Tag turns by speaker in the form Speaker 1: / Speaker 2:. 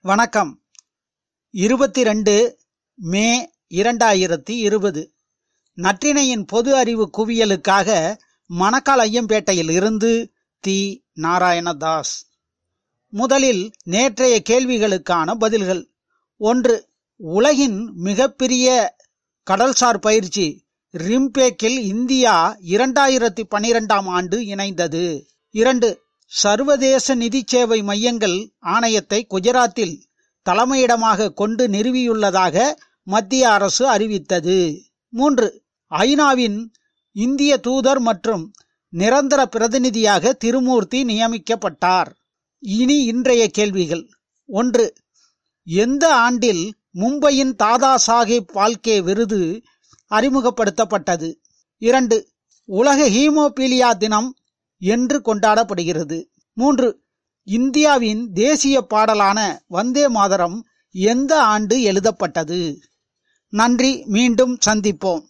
Speaker 1: வணக்கம். இருபத்தி ரெண்டு மே இரண்டாயிரத்தி இருபது. நற்றினையின் பொது அறிவு குவியலுக்காக மணக்கால் ஐயம்பேட்டையில் இருந்து தி. நாராயணதாஸ். முதலில் நேற்றைய கேள்விகளுக்கான பதில்கள். ஒன்று உலகின் மிகப்பெரிய கடல்சார் பயிற்சி ரிம்பேக்கில் இந்தியா இரண்டாயிரத்தி பனிரெண்டாம் ஆண்டு இணைந்தது. இரண்டு சர்வதேச நிதி சேவை மையங்கள் ஆணையத்தை குஜராத்தில் தலைமையிடமாக கொண்டு நிறுவியுள்ளதாக மத்திய அரசு அறிவித்தது. மூன்று ஐநாவின் இந்திய தூதர் மற்றும் நிரந்தர பிரதிநிதியாக திருமூர்த்தி நியமிக்கப்பட்டார். இனி இன்றைய கேள்விகள். ஒன்று எந்த ஆண்டில் மும்பையின் தாதா சாஹேப் பால்கே விருது அறிமுகப்படுத்தப்பட்டது? இரண்டு உலக ஹீமோபீலியா தினம் என்று கொண்டாடப்படுகிறது. மூன்று இந்தியாவின் தேசிய பாடலான வந்தே மாதரம் எந்த ஆண்டு எழுதப்பட்டது? நன்றி மீண்டும் சந்திப்போம்.